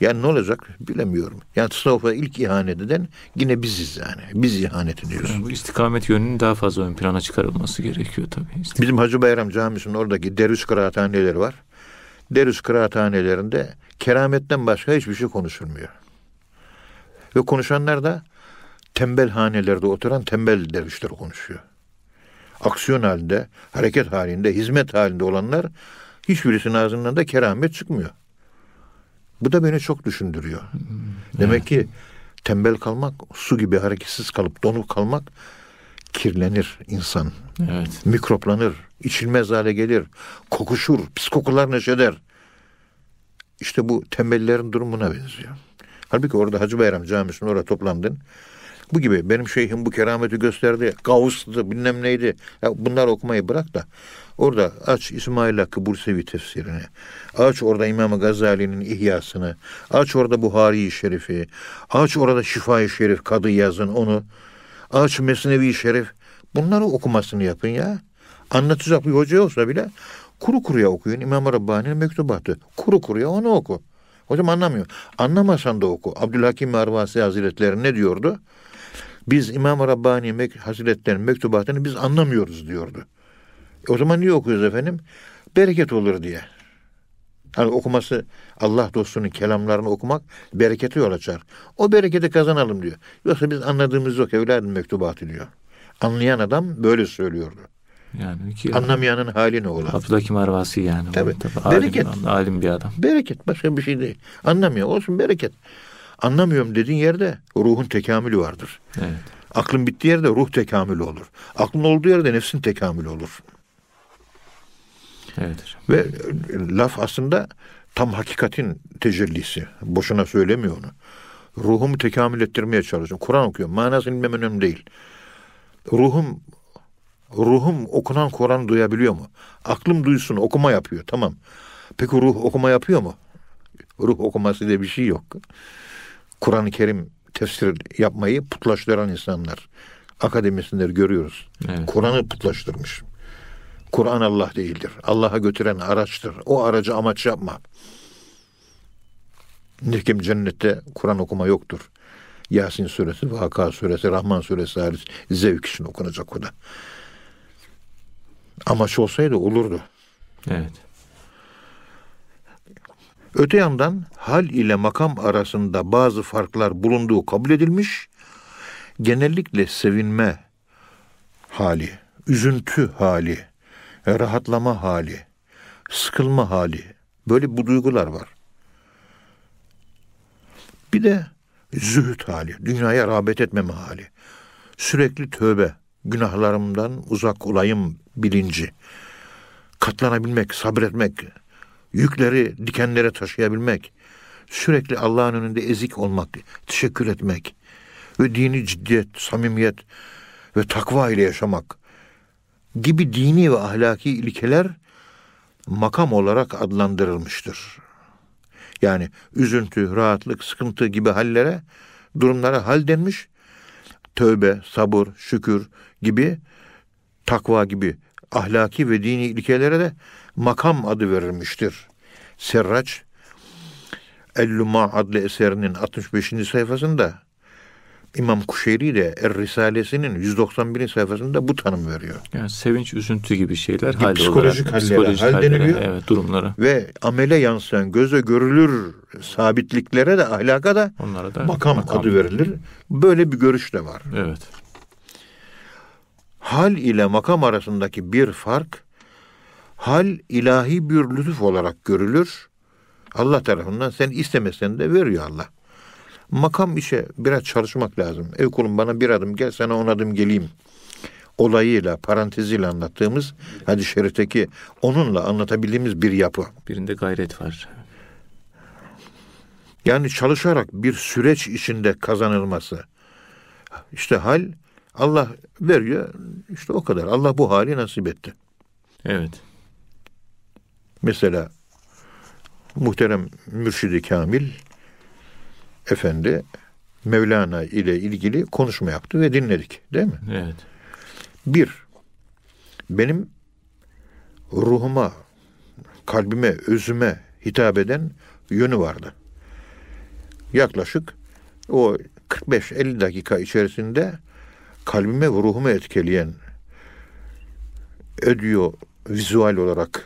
yani ne olacak bilemiyorum. Yani tasavvufa ilk ihanet eden yine biziz yani. Biz ihanet ediyoruz. Yani bu istikamet yönünün daha fazla ön plana çıkarılması gerekiyor tabii. İstik- Bizim Hacı Bayram Camisi'nin oradaki derviş kıraathaneleri var. Derviş kıraathanelerinde kerametten başka hiçbir şey konuşulmuyor. Ve konuşanlar da tembel hanelerde oturan tembel dervişler konuşuyor. Aksiyon halinde, hareket halinde, hizmet halinde olanlar hiçbirisinin ağzından da keramet çıkmıyor. Bu da beni çok düşündürüyor. Demek ki tembel kalmak, su gibi hareketsiz kalıp donuk kalmak kirlenir insan. Evet. Mikroplanır, içilmez hale gelir, kokuşur, pis kokular neşeder. İşte bu tembellerin durumuna benziyor. Halbuki orada Hacı Bayram Camisi'nin orada toplandın. Bu gibi benim şeyhim bu kerameti gösterdi. Gavus'tu bilmem neydi. Ya bunlar okumayı bırak da orada aç İsmail Hakkı Bursevi tefsirini. Aç orada İmam Gazali'nin İhyasını. Aç orada Buhari-i Şerif'i. Aç orada Şifa-i Şerif Kadı yazın onu. Aç Mesnevi Şerif. Bunları okumasını yapın ya. Anlatacak bir hoca olsa bile kuru kuruya okuyun. İmam Rabbani'nin mektubatı. Kuru kuruya onu oku. Hocam anlamıyor. Anlamasan da oku. Abdülhakim Marvasi Hazretleri ne diyordu? Biz İmam Rabbani Hazretleri'nin mektubatını biz anlamıyoruz diyordu. E o zaman niye okuyoruz efendim? Bereket olur diye. Hani okuması Allah dostunun kelamlarını okumak berekete yol açar. O bereketi kazanalım diyor. Yoksa biz anladığımız yok evladım mektubatı diyor. Anlayan adam böyle söylüyordu. Yani ki Anlamayanın hali ne olur? Abdülhakim Arvasi yani. Tabii. Alim, Bereket. alim bir adam. Bereket başka bir şey değil. Anlamıyor olsun bereket. Anlamıyorum dediğin yerde ruhun tekamülü vardır. Evet. Aklın bittiği yerde ruh tekamülü olur. Aklın olduğu yerde nefsin tekamülü olur. Evet. Ve e, laf aslında tam hakikatin tecellisi. Boşuna söylemiyor onu. Ruhumu tekamül ettirmeye çalışıyorum. Kur'an okuyorum. Manasını bilmem önemli değil. Ruhum ruhum okunan Kur'an duyabiliyor mu? Aklım duysun okuma yapıyor. Tamam. Peki ruh okuma yapıyor mu? Ruh okuması diye bir şey yok. Kur'an-ı Kerim tefsir yapmayı putlaştıran insanlar. Akademisyenleri görüyoruz. Evet. Kur'an'ı putlaştırmış. Kur'an Allah değildir. Allah'a götüren araçtır. O aracı amaç yapma. Nitekim cennette Kur'an okuma yoktur. Yasin suresi, Vaka suresi, Rahman suresi hariç zevk için okunacak o da. Amaç olsaydı olurdu. Evet. Öte yandan hal ile makam arasında bazı farklar bulunduğu kabul edilmiş. Genellikle sevinme hali, üzüntü hali, rahatlama hali, sıkılma hali. Böyle bu duygular var. Bir de zühd hali, dünyaya rağbet etmeme hali. Sürekli tövbe, günahlarımdan uzak olayım bilinci. Katlanabilmek, sabretmek, yükleri dikenlere taşıyabilmek, sürekli Allah'ın önünde ezik olmak, teşekkür etmek ve dini ciddiyet, samimiyet ve takva ile yaşamak gibi dini ve ahlaki ilkeler makam olarak adlandırılmıştır. Yani üzüntü, rahatlık, sıkıntı gibi hallere, durumlara hal denmiş. Tövbe, sabır, şükür gibi, takva gibi ahlaki ve dini ilkelere de makam adı verilmiştir. Serraç El-Luma adlı eserinin 65. sayfasında İmam Kuşeyri de Er Risalesi'nin 191. sayfasında bu tanım veriyor. Yani sevinç, üzüntü gibi şeyler hal psikolojik olarak, hallere, hal deniliyor. evet durumları. Ve amele yansıyan, göze görülür sabitliklere de ahlaka da Onlara da makam, adı verilir. Böyle bir görüş de var. Evet. Hal ile makam arasındaki bir fark hal ilahi bir lütuf olarak görülür. Allah tarafından sen istemesen de veriyor Allah. Makam işe biraz çalışmak lazım. Ev kulum bana bir adım gel sana on adım geleyim. Olayıyla, paranteziyle anlattığımız hadis-i şerifteki onunla anlatabildiğimiz bir yapı. Birinde gayret var. Yani çalışarak bir süreç içinde kazanılması. İşte hal Allah veriyor. İşte o kadar. Allah bu hali nasip etti. Evet. Mesela muhterem Mürşidi Kamil Efendi Mevlana ile ilgili konuşma yaptı ve dinledik. Değil mi? Evet. Bir, benim ruhuma, kalbime, özüme hitap eden yönü vardı. Yaklaşık o 45-50 dakika içerisinde kalbime ve ruhumu etkileyen audio vizual olarak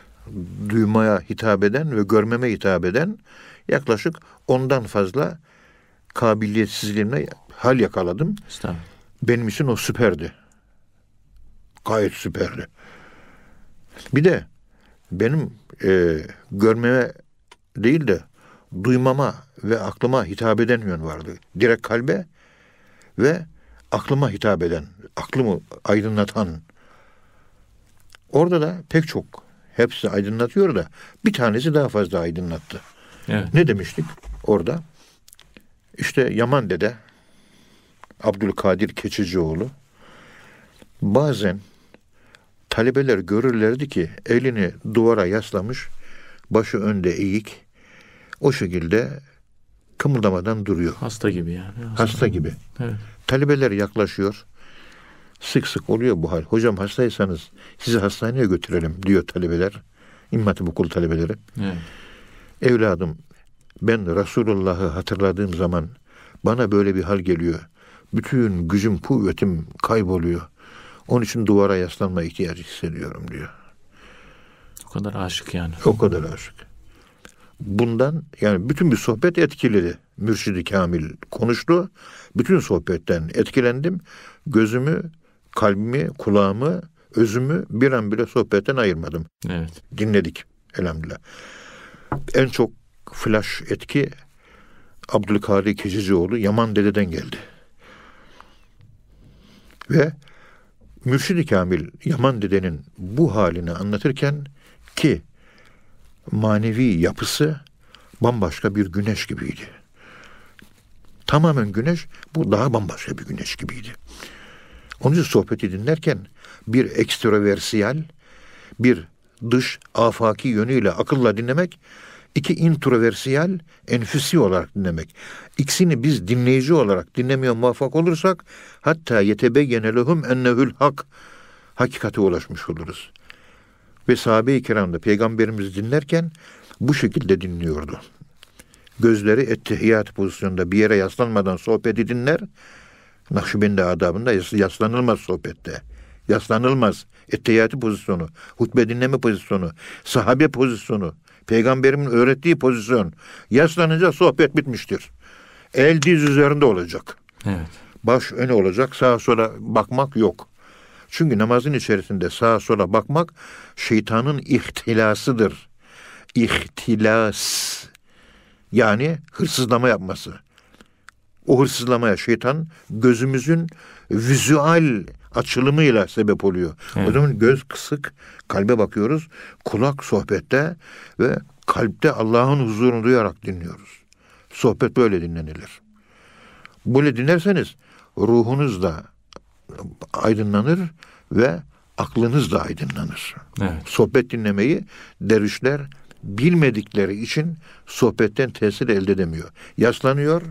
duymaya hitap eden ve görmeme hitap eden yaklaşık ondan fazla kabiliyetsizliğimle hal yakaladım. Benim için o süperdi. Gayet süperdi. Bir de benim e, görmeme değil de duymama ve aklıma hitap eden yön vardı. Direkt kalbe ve aklıma hitap eden, aklımı aydınlatan. Orada da pek çok hepsi aydınlatıyor da bir tanesi daha fazla aydınlattı. Evet. Ne demiştik orada? İşte Yaman Dede, Abdülkadir Keçicioğlu bazen talebeler görürlerdi ki elini duvara yaslamış, başı önde eğik, o şekilde kımıldamadan duruyor. Hasta gibi yani. Hasta gibi. Evet. Talebeler yaklaşıyor. Sık sık oluyor bu hal. Hocam hastaysanız sizi hastaneye götürelim diyor talebeler. İmam Hatip okul talebeleri. Evet. Evladım ben Resulullah'ı hatırladığım zaman bana böyle bir hal geliyor. Bütün gücüm, kuvvetim kayboluyor. Onun için duvara yaslanma ihtiyacı hissediyorum diyor. O kadar aşık yani. O kadar aşık. Bundan yani bütün bir sohbet etkiledi. Mürşidi Kamil konuştu. Bütün sohbetten etkilendim. Gözümü, kalbimi, kulağımı, özümü bir an bile sohbetten ayırmadım. Evet. Dinledik elhamdülillah. En çok flash etki Abdülkadir Keçicioğlu Yaman Dede'den geldi. Ve Mürşid-i Kamil Yaman Dede'nin bu halini anlatırken ki manevi yapısı bambaşka bir güneş gibiydi. Tamamen güneş, bu daha bambaşka bir güneş gibiydi. Onun için sohbeti dinlerken bir ekstroversiyal, bir dış afaki yönüyle akılla dinlemek, iki introversiyal, enfüsi olarak dinlemek. İkisini biz dinleyici olarak dinlemeye muvaffak olursak, hatta yetebeyyene lehum ennehül hak, hakikate ulaşmış oluruz. Ve sahabe-i kiram da dinlerken bu şekilde dinliyordu. Gözleri ettehiyat pozisyonunda bir yere yaslanmadan sohbeti dinler. Nakşibendi adabında yas- yaslanılmaz sohbette. Yaslanılmaz. Ettehiyatı pozisyonu, hutbe dinleme pozisyonu, sahabe pozisyonu, peygamberimin öğrettiği pozisyon. Yaslanınca sohbet bitmiştir. El diz üzerinde olacak. Evet. Baş öne olacak, sağa sola bakmak yok. Çünkü namazın içerisinde sağa sola bakmak şeytanın ihtilasıdır. İhtilas. Yani hırsızlama yapması. O hırsızlamaya şeytan gözümüzün vizüel açılımıyla sebep oluyor. Evet. O zaman göz kısık, kalbe bakıyoruz, kulak sohbette ve kalpte Allah'ın huzurunu duyarak dinliyoruz. Sohbet böyle dinlenilir. Böyle dinlerseniz ruhunuz da aydınlanır ve aklınız da aydınlanır. Evet. Sohbet dinlemeyi dervişler bilmedikleri için sohbetten tesir elde edemiyor. Yaslanıyor,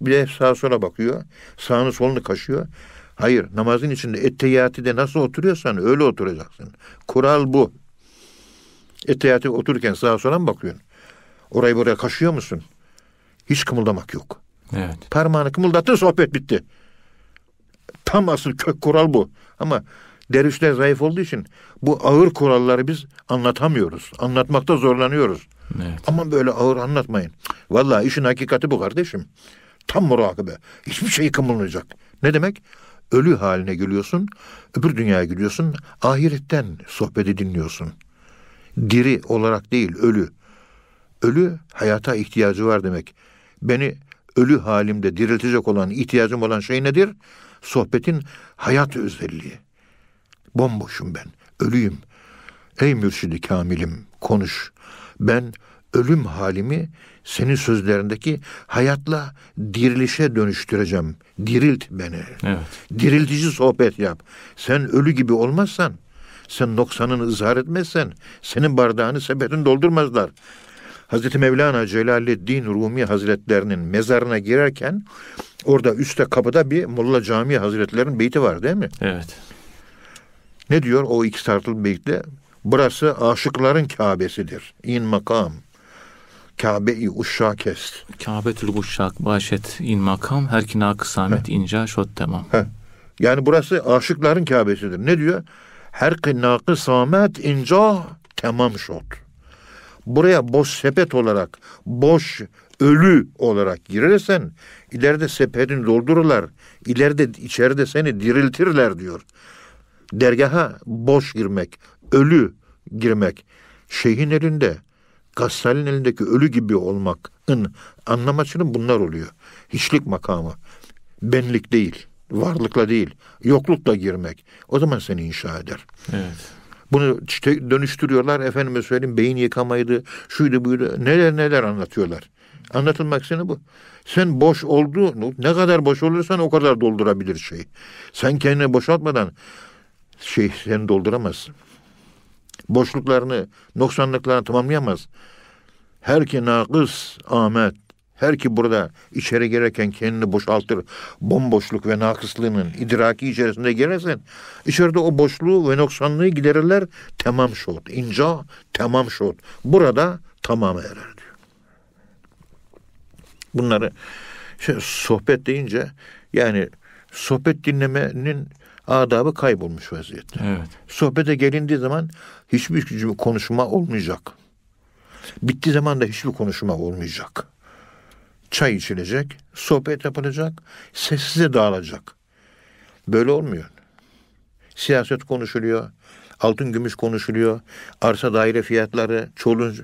bir de sağa sola bakıyor, sağını solunu kaşıyor. Hayır, namazın içinde ettehiyatide nasıl oturuyorsan öyle oturacaksın. Kural bu. Ettehiyatı otururken sağa sola mı bakıyorsun? Orayı buraya kaşıyor musun? Hiç kımıldamak yok. Evet. Parmağını kımıldattın sohbet bitti. Tam asıl kök kural bu. Ama dervişler zayıf olduğu için bu ağır kuralları biz anlatamıyoruz. Anlatmakta zorlanıyoruz. Evet. Ama böyle ağır anlatmayın. Vallahi işin hakikati bu kardeşim. Tam murakabe. Hiçbir şey kımılmayacak. Ne demek? Ölü haline geliyorsun, öbür dünyaya gidiyorsun, ahiretten sohbeti dinliyorsun. Diri olarak değil, ölü. Ölü hayata ihtiyacı var demek. Beni ölü halimde diriltecek olan, ihtiyacım olan şey nedir? Sohbetin hayat özelliği. Bomboşum ben, ölüyüm. Ey mürşidi kamilim, konuş. Ben ölüm halimi senin sözlerindeki hayatla dirilişe dönüştüreceğim. Dirilt beni. Evet. Diriltici sohbet yap. Sen ölü gibi olmazsan, sen noksanını ızhar etmezsen, senin bardağını sepetini doldurmazlar. Hazreti Mevlana Celaleddin Rumi Hazretlerinin mezarına girerken orada üstte kapıda bir Molla Camii Hazretlerinin beyti var değil mi? Evet. Ne diyor o iki sartılı beytle? Burası aşıkların Kabe'sidir. İn makam. Kabe-i uşşa kest. Kâbetül Guşşak Başet in makam her kina kısamet inca şot tamam. Heh. Yani burası aşıkların Kabe'sidir. Ne diyor? Her kınakı samet inca tamam şot. Buraya boş sepet olarak, boş ölü olarak girersen ileride sepetini doldururlar. İleride içeride seni diriltirler diyor. Dergaha boş girmek, ölü girmek. Şeyhin elinde, Gassal'in elindeki ölü gibi olmak ın anlamaçının bunlar oluyor. Hiçlik makamı. Benlik değil. Varlıkla değil. Yoklukla girmek. O zaman seni inşa eder. Evet. Bunu işte dönüştürüyorlar. Efendime söyleyeyim beyin yıkamaydı. Şuydu buydu. Neler neler anlatıyorlar. Anlatılmak istediği bu. Sen boş olduğu ne kadar boş olursan o kadar doldurabilir şey. Sen kendini boşaltmadan şey sen dolduramazsın. Boşluklarını, noksanlıklarını tamamlayamaz. Her ki nakıs Ahmet, her ki burada içeri girerken kendini boşaltır, bomboşluk ve nakıslığının idraki içerisinde girersen, içeride o boşluğu ve noksanlığı giderirler, tamam şot, inca, tamam şot. Burada tamam erer diyor. Bunları şey, sohbet deyince yani sohbet dinlemenin adabı kaybolmuş vaziyette. Evet. Sohbete gelindiği zaman hiçbir konuşma olmayacak. Bittiği zaman da hiçbir konuşma olmayacak. Çay içilecek, sohbet yapılacak, sessize dağılacak. Böyle olmuyor. Siyaset konuşuluyor, altın gümüş konuşuluyor, arsa daire fiyatları, çoluğun...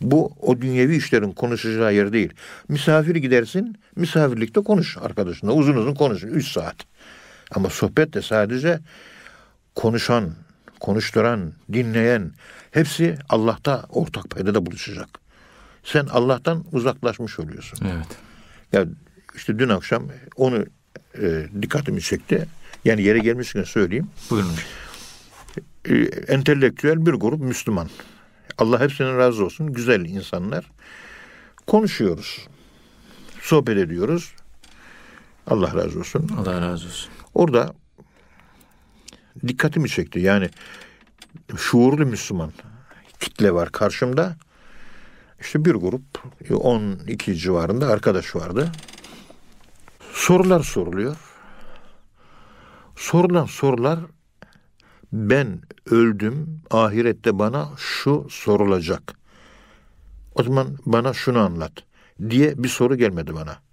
Bu o dünyevi işlerin konuşacağı yer değil. Misafir gidersin, misafirlikte konuş arkadaşınla. Uzun uzun konuşun, üç saat. Ama sohbet de sadece konuşan, konuşturan, dinleyen hepsi Allah'ta ortak paydada buluşacak. Sen Allah'tan uzaklaşmış oluyorsun. Evet. Ya işte dün akşam onu e, dikkatimi çekti. Yani yere gelmişken söyleyeyim. Buyurun. E, entelektüel bir grup Müslüman. Allah hepsinin razı olsun. Güzel insanlar. Konuşuyoruz. Sohbet ediyoruz. Allah razı olsun. Allah razı olsun. Orada dikkatimi çekti. Yani şuurlu Müslüman kitle var karşımda. İşte bir grup 12 civarında arkadaş vardı. Sorular soruluyor. Sorulan sorular ben öldüm ahirette bana şu sorulacak. O zaman bana şunu anlat diye bir soru gelmedi bana.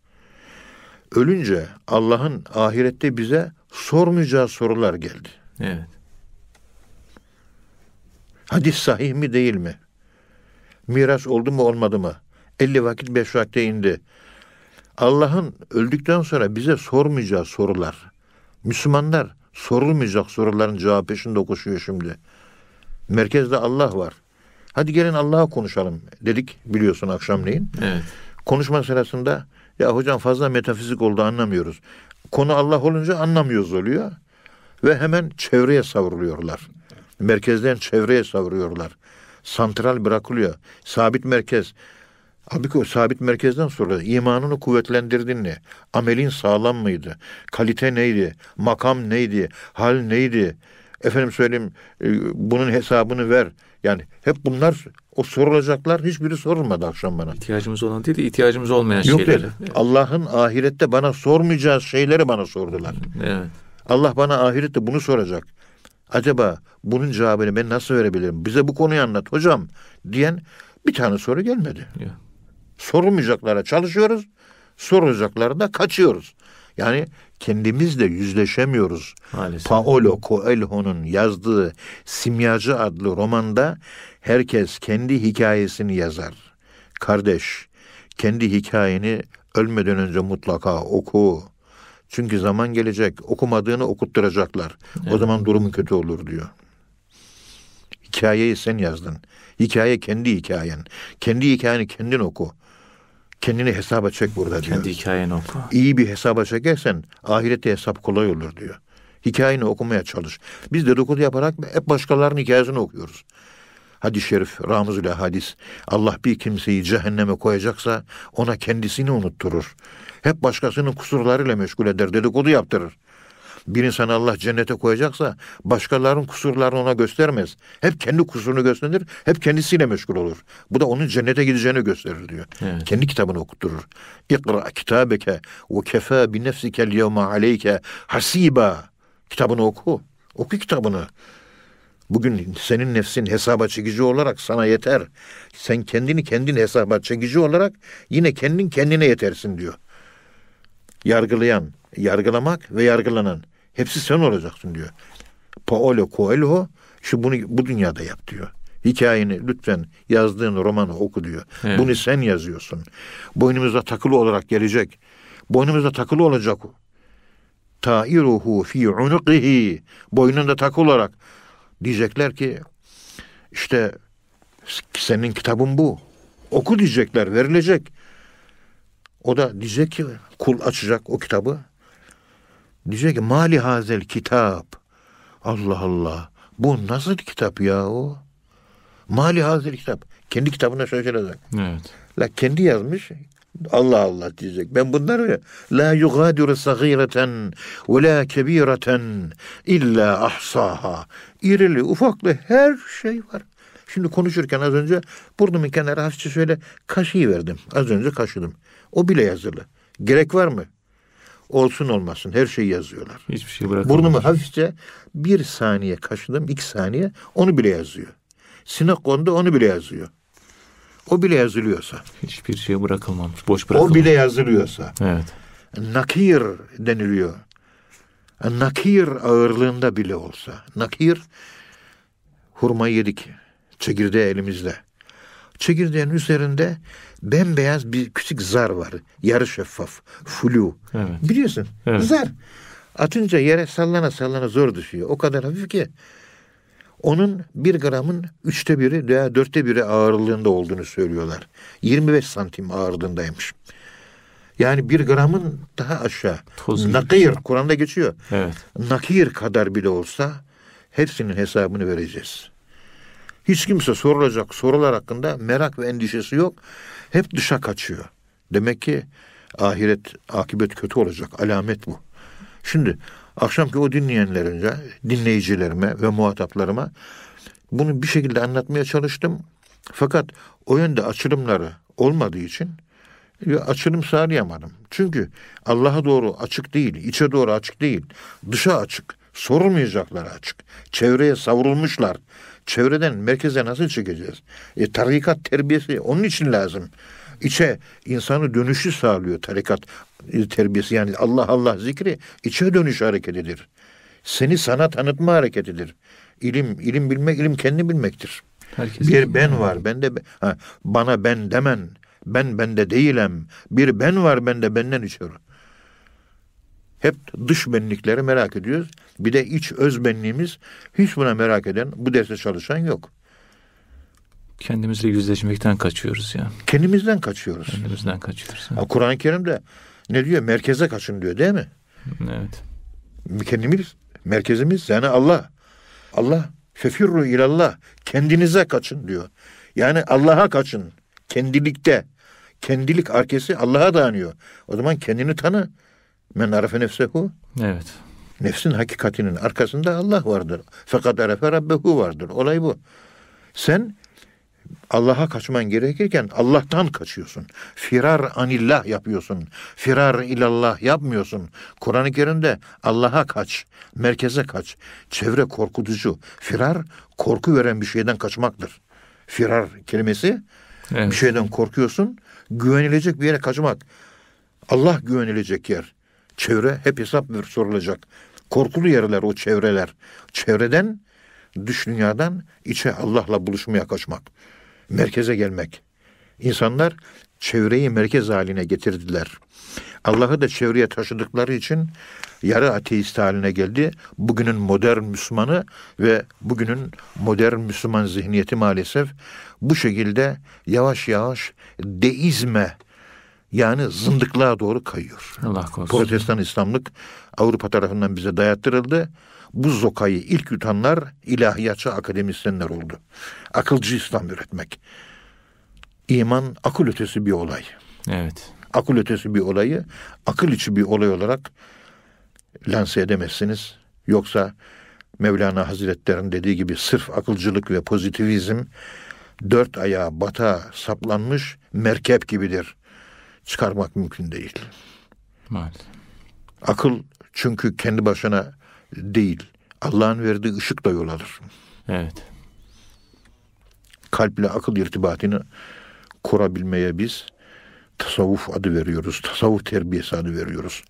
Ölünce Allah'ın ahirette bize sormayacağı sorular geldi. Evet. Hadis sahih mi değil mi? Miras oldu mu olmadı mı? 50 vakit 5 vakte indi. Allah'ın öldükten sonra bize sormayacağı sorular. Müslümanlar sorulmayacak soruların cevabı peşinde koşuyor şimdi. Merkezde Allah var. Hadi gelin Allah'a konuşalım dedik biliyorsun akşamleyin. Evet. Konuşma sırasında ya hocam fazla metafizik oldu anlamıyoruz. Konu Allah olunca anlamıyoruz oluyor. Ve hemen çevreye savruluyorlar. Merkezden çevreye savuruyorlar. Santral bırakılıyor. Sabit merkez. Halbuki o sabit merkezden sonra imanını kuvvetlendirdin mi? Amelin sağlam mıydı? Kalite neydi? Makam neydi? Hal neydi? Efendim söyleyeyim e, bunun hesabını ver. Yani hep bunlar o sorulacaklar hiçbiri sorulmadı akşam bana. İhtiyacımız olan değil de ihtiyacımız olmayan Yok şeyleri. değil. Allah'ın ahirette bana sormayacağı şeyleri bana sordular. Evet. Allah bana ahirette bunu soracak. Acaba bunun cevabını ben nasıl verebilirim? Bize bu konuyu anlat hocam diyen bir tane soru gelmedi. Ya. Sorulmayacaklara çalışıyoruz, sorulacaklara da kaçıyoruz. Yani kendimizle yüzleşemiyoruz. Maalesef. Paolo Coelho'nun yazdığı Simyacı adlı romanda herkes kendi hikayesini yazar. Kardeş, kendi hikayeni ölmeden önce mutlaka oku. Çünkü zaman gelecek okumadığını okutturacaklar. O zaman durumun kötü olur diyor. Hikayeyi sen yazdın. Hikaye kendi hikayen. Kendi hikayeni kendin oku. Kendini hesaba çek burada diyor. Kendi hikayeni oku. İyi bir hesaba çekersen ahirette hesap kolay olur diyor. Hikayeni okumaya çalış. Biz dedikodu yaparak hep başkalarının hikayesini okuyoruz. Hadis-i şerif, Ramız ile hadis. Allah bir kimseyi cehenneme koyacaksa ona kendisini unutturur. Hep başkasının kusurlarıyla meşgul eder, dedikodu yaptırır. Bir insan Allah cennete koyacaksa başkalarının kusurlarını ona göstermez. Hep kendi kusurunu gösterir, hep kendisiyle meşgul olur. Bu da onun cennete gideceğini gösterir diyor. Evet. Kendi kitabını okutturur. İkra kitabeke ve kefa bi nefsikel yevme aleyke hasiba. Kitabını oku. Oku kitabını. Bugün senin nefsin hesaba çekici olarak sana yeter. Sen kendini kendin hesaba çekici olarak yine kendin kendine yetersin diyor. Yargılayan, yargılamak ve yargılanan hepsi sen olacaksın diyor. Paolo Coelho şu bunu bu dünyada yap diyor. Hikayeni lütfen yazdığın romanı oku diyor. Evet. Bunu sen yazıyorsun. Boynumuza takılı olarak gelecek. Boynumuza takılı olacak. Tairuhu fi unuqihi. Boynunda takılı olarak diyecekler ki işte senin kitabın bu. Oku diyecekler, verilecek. O da diyecek ki kul açacak o kitabı. Diyecek ki mali hazel kitap. Allah Allah. Bu nasıl kitap ya o? Mali hazel kitap. Kendi kitabına şaşıracak. Evet. La kendi yazmış. Allah Allah diyecek. Ben bunları la yugadiru sagireten ve la kebireten illa ahsaha. İrili ufaklı her şey var. Şimdi konuşurken az önce burnumun kenarı hafifçe şöyle kaşıyı verdim. Az önce kaşıdım. O bile yazılı. Gerek var mı? Olsun olmasın her şeyi yazıyorlar. Hiçbir şey bırakılmamış. Burnumu hafifçe bir saniye kaşıdım, iki saniye onu bile yazıyor. Sinek kondu onu bile yazıyor. O bile yazılıyorsa, Hiçbir şey bırakılmamış. Boş bırakılmamış. o bile yazılıyorsa, Evet. nakir deniliyor. Nakir ağırlığında bile olsa. Nakir, hurma yedik. Çekirdeği elimizde. Çekirdeğin üzerinde bembeyaz bir küçük zar var. Yarı şeffaf. Flu. Evet. Biliyorsun. Evet. Zar. Atınca yere sallana sallana zor düşüyor. O kadar hafif ki. Onun bir gramın üçte biri veya dörtte biri ağırlığında olduğunu söylüyorlar. 25 santim ağırlığındaymış. Yani bir gramın daha aşağı. Toz Nakir. Kur'an'da geçiyor. Evet. Nakir kadar bile olsa hepsinin hesabını vereceğiz. Hiç kimse sorulacak sorular hakkında merak ve endişesi yok. Hep dışa kaçıyor. Demek ki ahiret akibet kötü olacak. Alamet bu. Şimdi akşamki o dinleyenlerince, dinleyicilerime ve muhataplarıma bunu bir şekilde anlatmaya çalıştım. Fakat o yönde açılımları olmadığı için açılım sağlayamadım. Çünkü Allah'a doğru açık değil, içe doğru açık değil, dışa açık, sorulmayacaklara açık. Çevreye savrulmuşlar. Çevreden merkeze nasıl çekeceğiz? E, tarikat terbiyesi onun için lazım. İçe insanı dönüşü sağlıyor tarikat e, terbiyesi. Yani Allah Allah zikri içe dönüş hareketidir. Seni sana tanıtma hareketidir. İlim, ilim bilmek, ilim kendi bilmektir. Herkes Bir ben var, ben de ha, bana ben demen. Ben bende değilim. Bir ben var bende benden içeri. Hep dış benlikleri merak ediyoruz. Bir de iç öz benliğimiz hiç buna merak eden, bu derste çalışan yok. Kendimizle yüzleşmekten kaçıyoruz ya. Kendimizden kaçıyoruz. Kendimizden kaçıyoruz. Ha, Kur'an-ı Kerim'de ne diyor? Merkeze kaçın diyor değil mi? Evet. Kendimiz, merkezimiz yani Allah. Allah fefirru ilallah. Kendinize kaçın diyor. Yani Allah'a kaçın. Kendilikte. Kendilik arkesi Allah'a dayanıyor. O zaman kendini tanı. Men arefe nefsehu. Evet. Nefsin hakikatinin arkasında Allah vardır. Fakat arefe rabbehu vardır. Olay bu. Sen Allah'a kaçman gerekirken Allah'tan kaçıyorsun. Firar anillah yapıyorsun. Firar ilallah yapmıyorsun. Kur'an-ı Kerim'de Allah'a kaç, merkeze kaç. Çevre korkutucu. Firar korku veren bir şeyden kaçmaktır. Firar kelimesi Evet. bir şeyden korkuyorsun, güvenilecek bir yere kaçmak. Allah güvenilecek yer. Çevre hep hesap ver sorulacak. Korkulu yerler o çevreler. Çevreden, dış dünyadan içe Allah'la buluşmaya kaçmak. Merkeze gelmek. İnsanlar çevreyi merkez haline getirdiler. Allah'ı da çevreye taşıdıkları için yarı ateist haline geldi. Bugünün modern Müslümanı ve bugünün modern Müslüman zihniyeti maalesef bu şekilde yavaş yavaş deizme yani zındıklığa doğru kayıyor. Allah korusun. Protestan İslamlık Avrupa tarafından bize dayattırıldı. Bu zokayı ilk yutanlar ilahiyatçı akademisyenler oldu. Akılcı İslam üretmek. İman akıl ötesi bir olay. Evet. Akıl ötesi bir olayı akıl içi bir olay olarak lanse edemezsiniz. Yoksa Mevlana Hazretleri'nin dediği gibi sırf akılcılık ve pozitivizm dört ayağa bata saplanmış merkep gibidir. Çıkarmak mümkün değil. Maalesef. Akıl çünkü kendi başına değil. Allah'ın verdiği ışıkla yol alır. Evet. Kalple akıl irtibatını kurabilmeye biz tasavvuf adı veriyoruz. Tasavvuf terbiyesi adı veriyoruz.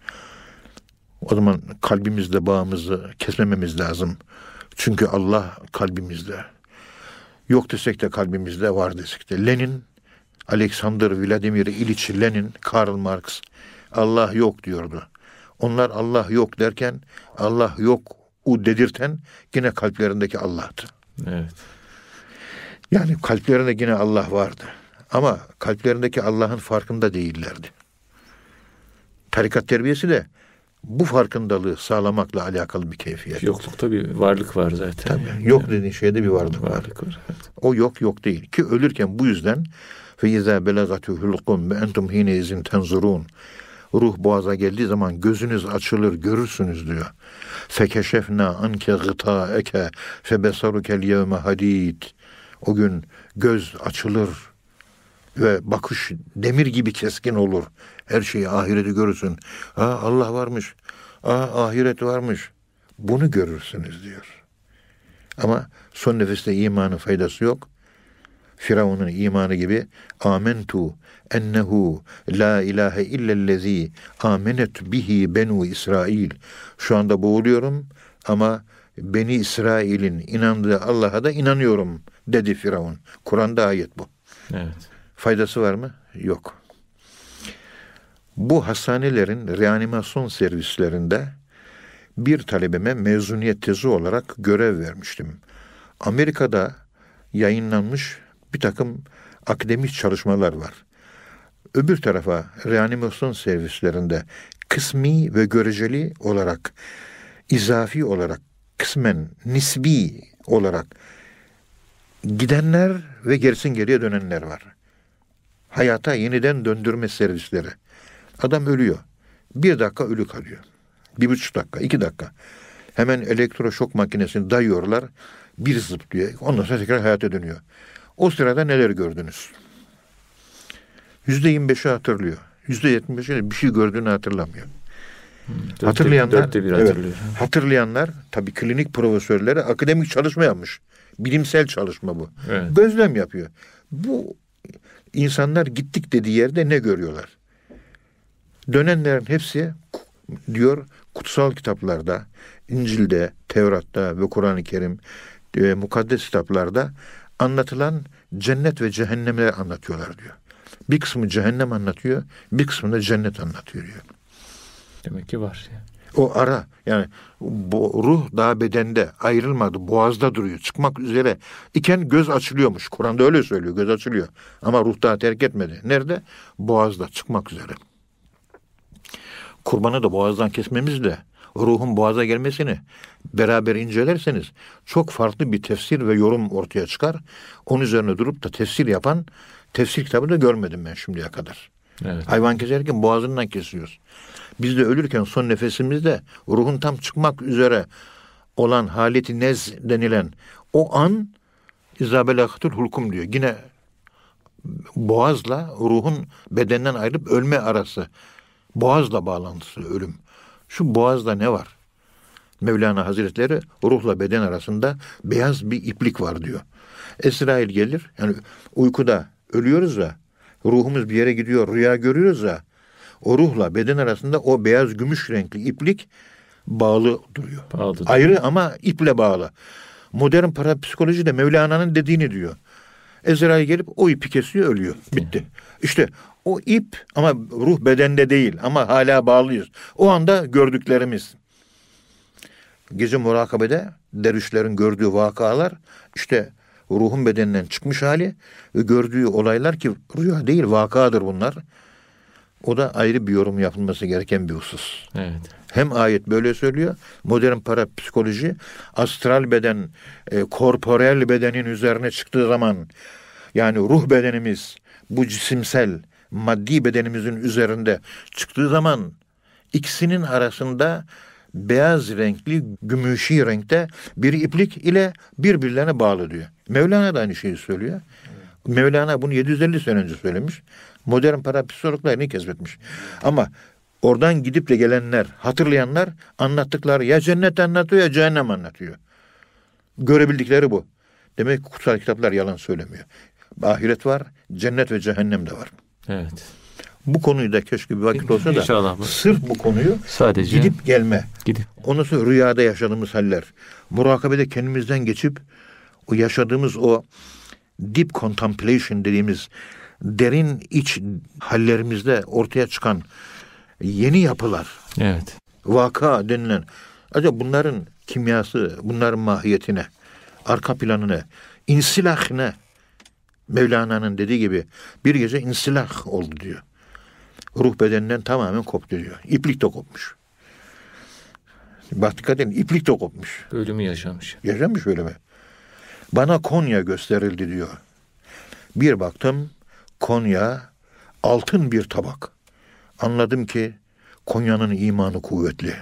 O zaman kalbimizle bağımızı kesmememiz lazım. Çünkü Allah kalbimizde. Yok desek de kalbimizde var desek de. Lenin, Alexander Vladimir İliç Lenin, Karl Marx Allah yok diyordu. Onlar Allah yok derken Allah yok u dedirten yine kalplerindeki Allah'tı. Evet. Yani kalplerinde yine Allah vardı. Ama kalplerindeki Allah'ın farkında değillerdi. Tarikat terbiyesi de bu farkındalığı sağlamakla alakalı bir keyfiyet. Yoklukta bir varlık var zaten. Tabii. Yani. Yok dediğin şeyde bir varlık, var. Varlık var. Evet. O yok yok değil. Ki ölürken bu yüzden fe izâ belagatu hulkum ve entum hine izin tenzurun. Ruh boğaza geldiği zaman gözünüz açılır görürsünüz diyor. Fekeşefna anke gıtaeke fe besarukel yevme hadid. O gün göz açılır ve bakış demir gibi keskin olur. Her şeyi ahireti görürsün. Aa, Allah varmış. Aa, ahiret varmış. Bunu görürsünüz diyor. Ama son nefeste imanın faydası yok. Firavun'un imanı gibi amentu ennehu la ilahe illellezi amenet bihi benu İsrail. Şu anda boğuluyorum ama Beni İsrail'in inandığı Allah'a da inanıyorum dedi Firavun. Kur'an'da ayet bu. Evet. Faydası var mı? Yok. Bu hastanelerin reanimasyon servislerinde bir talebeme mezuniyet tezi olarak görev vermiştim. Amerika'da yayınlanmış bir takım akademik çalışmalar var. Öbür tarafa reanimasyon servislerinde kısmi ve göreceli olarak, izafi olarak, kısmen nisbi olarak gidenler ve gerisin geriye dönenler var. Hayata yeniden döndürme servisleri. Adam ölüyor. Bir dakika ölü kalıyor. Bir buçuk dakika, iki dakika. Hemen elektroşok makinesini dayıyorlar. Bir zıplıyor. Ondan sonra tekrar hayata dönüyor. O sırada neler gördünüz? Yüzde yirmi beşi hatırlıyor. Yüzde yetmiş beşi bir şey gördüğünü hatırlamıyor. Dörtte, Hatırlayanlar, dörtte bir evet, hatırlıyor. hatırlayanlar tabii klinik profesörleri akademik çalışma yapmış. Bilimsel çalışma bu. Evet. Gözlem yapıyor. Bu insanlar gittik dediği yerde ne görüyorlar? Dönenlerin hepsi diyor kutsal kitaplarda, İncil'de, Tevrat'ta ve Kur'an-ı Kerim e, mukaddes kitaplarda anlatılan cennet ve cehennemleri anlatıyorlar diyor. Bir kısmı cehennem anlatıyor, bir kısmı da cennet anlatıyor diyor. Demek ki var. ya. O ara yani bu ruh daha bedende ayrılmadı. Boğazda duruyor. Çıkmak üzere iken göz açılıyormuş. Kur'an'da öyle söylüyor. Göz açılıyor. Ama ruh daha terk etmedi. Nerede? Boğazda çıkmak üzere. Kurbanı da boğazdan kesmemizle ruhun boğaza gelmesini beraber incelerseniz çok farklı bir tefsir ve yorum ortaya çıkar. Onun üzerine durup da tefsir yapan tefsir kitabı da görmedim ben şimdiye kadar. Evet. Hayvan keserken boğazından kesiyoruz. Biz de ölürken son nefesimizde ruhun tam çıkmak üzere olan haleti nez denilen o an izabelakatul hulkum diyor. Yine boğazla ruhun bedenden ayrılıp ölme arası. Boğazla bağlantısı ölüm. Şu boğazda ne var? Mevlana Hazretleri ruhla beden arasında beyaz bir iplik var diyor. Esrail gelir. Yani uykuda ölüyoruz ya. Ruhumuz bir yere gidiyor. Rüya görüyoruz ya. O ruhla beden arasında o beyaz gümüş renkli iplik bağlı duruyor. Bağlı. Ayrı ama iple bağlı. Modern parapsikoloji de Mevlana'nın dediğini diyor. Ezrail gelip o ipi kesiyor ölüyor. Bitti. İşte o ip ama ruh bedende değil ama hala bağlıyız. O anda gördüklerimiz. Gece murakabede dervişlerin gördüğü vakalar işte ruhun bedeninden çıkmış hali ve gördüğü olaylar ki rüya değil vakadır bunlar. O da ayrı bir yorum yapılması gereken bir husus. Evet. Hem ayet böyle söylüyor. Modern parapsikoloji astral beden, e, korporel bedenin üzerine çıktığı zaman yani ruh bedenimiz bu cisimsel maddi bedenimizin üzerinde çıktığı zaman ikisinin arasında beyaz renkli gümüşi renkte bir iplik ile birbirlerine bağlı diyor. Mevlana da aynı şeyi söylüyor. Mevlana bunu 750 sene önce söylemiş. Modern parapsikologlar keşfetmiş. Ama oradan gidip de gelenler, hatırlayanlar anlattıkları ya cennet anlatıyor ya cehennem anlatıyor. Görebildikleri bu. Demek ki kutsal kitaplar yalan söylemiyor. Ahiret var, cennet ve cehennem de var. Evet. Bu konuyu da keşke bir vakit olsa da İnşallah sırf bu konuyu Sadece gidip gelme. gidip Ondan sonra rüyada yaşadığımız haller. Murakabede kendimizden geçip o yaşadığımız o deep contemplation dediğimiz derin iç hallerimizde ortaya çıkan yeni yapılar, Evet. vaka denilen acaba bunların kimyası, bunların mahiyetine, arka planına, insilah ne? Mevlana'nın dediği gibi bir gece insilah oldu diyor. Ruh bedeninden tamamen koptu diyor. İplik de kopmuş. Dikkat edin iplik de kopmuş. Ölümü yaşamış. Yaşamış mi? Bana Konya gösterildi diyor. Bir baktım Konya altın bir tabak. Anladım ki Konya'nın imanı kuvvetli.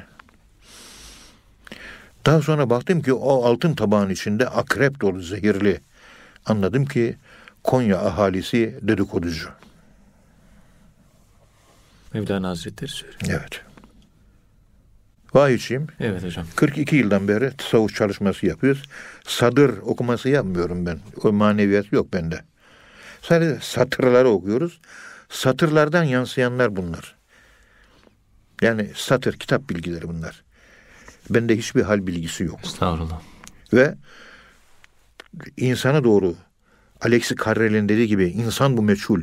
Daha sonra baktım ki o altın tabağın içinde akrep dolu zehirli. Anladım ki Konya ahalisi dedikoducu. Mevlana Hazretleri söylüyor. Evet. Vay içeyim. Evet hocam. 42 yıldan beri tasavvuf çalışması yapıyoruz. Sadır okuması yapmıyorum ben. O maneviyat yok bende. Sadece satırları okuyoruz. Satırlardan yansıyanlar bunlar. Yani satır, kitap bilgileri bunlar. Bende hiçbir hal bilgisi yok. Estağfurullah. Ve insana doğru Alexi Carrel'in dediği gibi insan bu meçhul.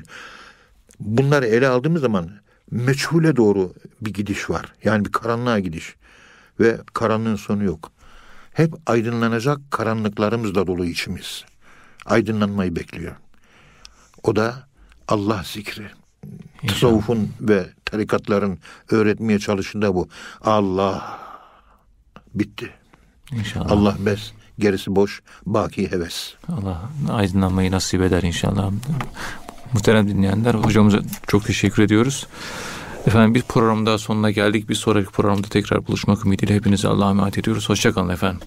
Bunları ele aldığımız zaman meçhule doğru bir gidiş var. Yani bir karanlığa gidiş. Ve karanlığın sonu yok. Hep aydınlanacak karanlıklarımızla dolu içimiz. Aydınlanmayı bekliyor. O da Allah zikri. Tasavvufun ve tarikatların öğretmeye çalışında bu. Allah bitti. İnşallah. Allah bes, gerisi boş, baki heves. Allah aydınlanmayı nasip eder inşallah. Muhterem dinleyenler hocamıza çok teşekkür ediyoruz. Efendim bir program daha sonuna geldik. Bir sonraki programda tekrar buluşmak ümidiyle hepinize Allah'a emanet ediyoruz. Hoşçakalın efendim.